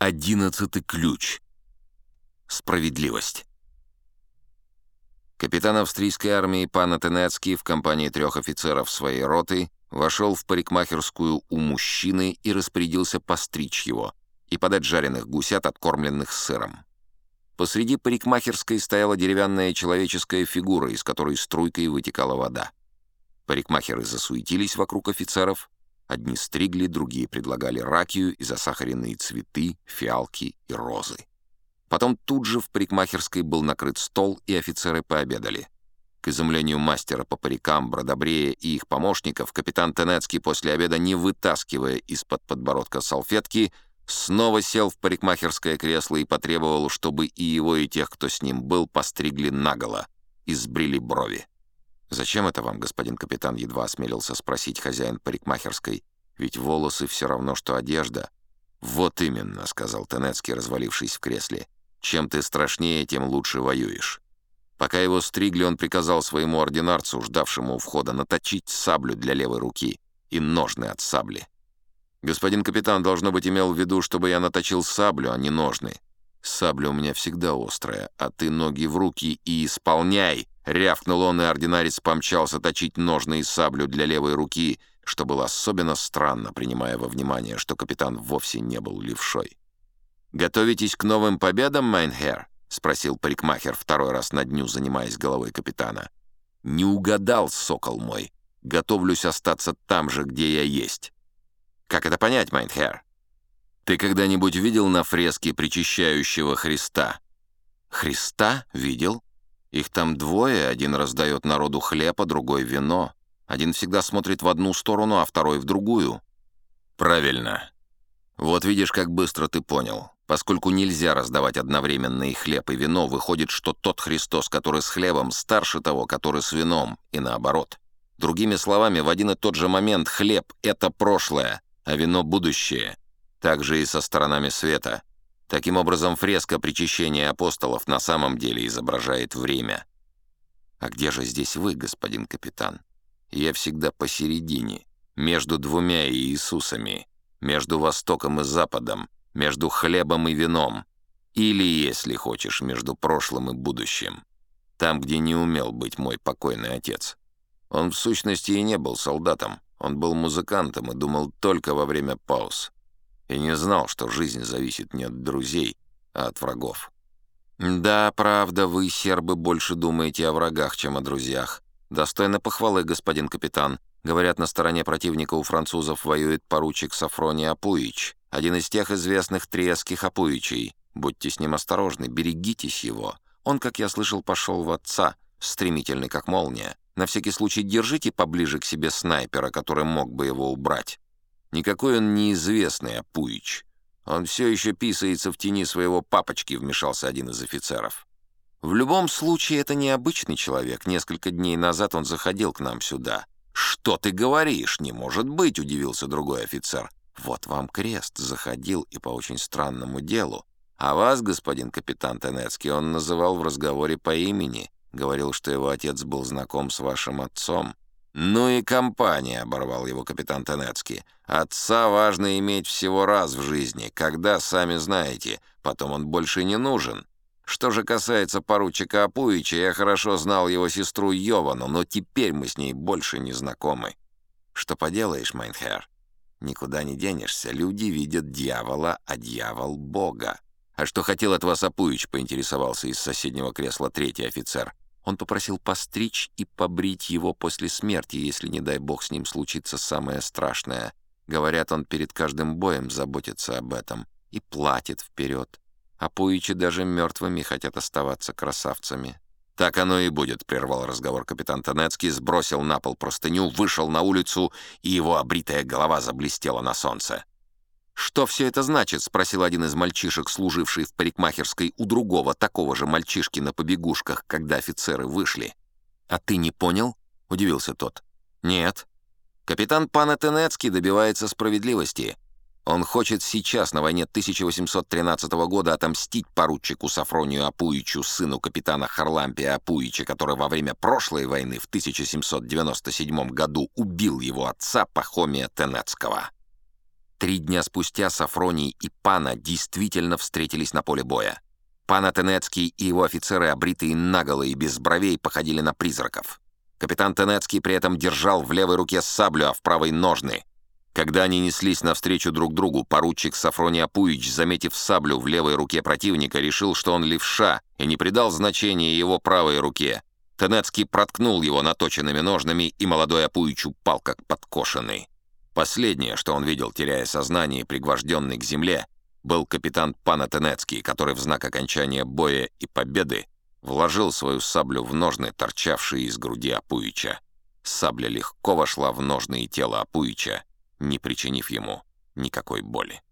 Одиннадцатый ключ. Справедливость. Капитан австрийской армии пан Атенецкий в компании трех офицеров своей роты вошел в парикмахерскую у мужчины и распорядился постричь его и подать жареных гусят, откормленных сыром. Посреди парикмахерской стояла деревянная человеческая фигура, из которой струйкой вытекала вода. Парикмахеры засуетились вокруг офицеров, Одни стригли, другие предлагали ракию и засахаренные цветы, фиалки и розы. Потом тут же в парикмахерской был накрыт стол, и офицеры пообедали. К изумлению мастера по парикам, Бродобрея и их помощников, капитан Тенецкий после обеда, не вытаскивая из-под подбородка салфетки, снова сел в парикмахерское кресло и потребовал, чтобы и его, и тех, кто с ним был, постригли наголо и сбрили брови. «Зачем это вам, господин капитан?» — едва осмелился спросить хозяин парикмахерской. «Ведь волосы все равно, что одежда». «Вот именно», — сказал Тенецкий, развалившись в кресле. «Чем ты страшнее, тем лучше воюешь». Пока его стригли, он приказал своему ординарцу, ждавшему у входа, наточить саблю для левой руки и ножны от сабли. «Господин капитан, должно быть, имел в виду, чтобы я наточил саблю, а не ножны. Сабля у меня всегда острая, а ты ноги в руки и исполняй!» Рявкнул он, и ординарец помчался точить ножны и саблю для левой руки, что было особенно странно, принимая во внимание, что капитан вовсе не был левшой. «Готовитесь к новым победам, Майнхер?» — спросил парикмахер, второй раз на дню занимаясь головой капитана. «Не угадал, сокол мой. Готовлюсь остаться там же, где я есть». «Как это понять, Майнхер?» «Ты когда-нибудь видел на фреске причащающего Христа?» «Христа? Видел?» Их там двое, один раздает народу хлеб, а другой вино. Один всегда смотрит в одну сторону, а второй в другую. Правильно. Вот видишь, как быстро ты понял. Поскольку нельзя раздавать одновременно и хлеб, и вино, выходит, что тот Христос, который с хлебом, старше того, который с вином, и наоборот. Другими словами, в один и тот же момент хлеб — это прошлое, а вино — будущее. Так же и со сторонами света. Таким образом, фреска причащения апостолов на самом деле изображает время. А где же здесь вы, господин капитан? Я всегда посередине, между двумя Иисусами, между Востоком и Западом, между хлебом и вином, или, если хочешь, между прошлым и будущим. Там, где не умел быть мой покойный отец. Он в сущности и не был солдатом, он был музыкантом и думал только во время пауз и не знал, что жизнь зависит не от друзей, а от врагов. «Да, правда, вы, сербы, больше думаете о врагах, чем о друзьях. Достойно похвалы, господин капитан. Говорят, на стороне противника у французов воюет поручик Сафроний Апуич, один из тех известных триесских Апуичей. Будьте с ним осторожны, берегитесь его. Он, как я слышал, пошел в отца, стремительный как молния. На всякий случай держите поближе к себе снайпера, который мог бы его убрать. Никакой он неизвестный Апуич. Он все еще писается в тени своего папочки, вмешался один из офицеров. В любом случае, это необычный человек. Несколько дней назад он заходил к нам сюда. «Что ты говоришь? Не может быть!» — удивился другой офицер. «Вот вам крест. Заходил и по очень странному делу. А вас, господин капитан Тенецкий, он называл в разговоре по имени. Говорил, что его отец был знаком с вашим отцом. «Ну и компания», — оборвал его капитан Тенецкий. «Отца важно иметь всего раз в жизни, когда, сами знаете, потом он больше не нужен. Что же касается поручика Апуича, я хорошо знал его сестру Йовану, но теперь мы с ней больше не знакомы. Что поделаешь, Майнхер? Никуда не денешься. Люди видят дьявола, а дьявол — Бога. А что хотел от вас Апуич, поинтересовался из соседнего кресла третий офицер. Он попросил постричь и побрить его после смерти, если, не дай бог, с ним случится самое страшное. Говорят, он перед каждым боем заботится об этом и платит вперед. А Пуичи даже мертвыми хотят оставаться красавцами. «Так оно и будет», — прервал разговор капитан Танецкий, сбросил на пол простыню, вышел на улицу, и его обритая голова заблестела на солнце. «Что все это значит?» — спросил один из мальчишек, служивший в парикмахерской у другого такого же мальчишки на побегушках, когда офицеры вышли. «А ты не понял?» — удивился тот. «Нет. Капитан Панатенецкий добивается справедливости. Он хочет сейчас, на войне 1813 года, отомстить поручику Сафронию Апуичу, сыну капитана Харлампия Апуича, который во время прошлой войны в 1797 году убил его отца Пахомия Тенецкого». Три дня спустя Сафроний и Пана действительно встретились на поле боя. Пана Тенецкий и его офицеры, обритые наголо и без бровей, походили на призраков. Капитан Тенецкий при этом держал в левой руке саблю, а в правой — ножны. Когда они неслись навстречу друг другу, поручик Сафроний Апуич, заметив саблю в левой руке противника, решил, что он левша, и не придал значения его правой руке. Тенецкий проткнул его наточенными ножнами, и молодой Апуич упал, как подкошенный. Последнее, что он видел, теряя сознание, пригвожденный к земле, был капитан Панатенецкий, который в знак окончания боя и победы вложил свою саблю в ножны, торчавшие из груди Апуича. Сабля легко вошла в ножны и тело Апуича, не причинив ему никакой боли.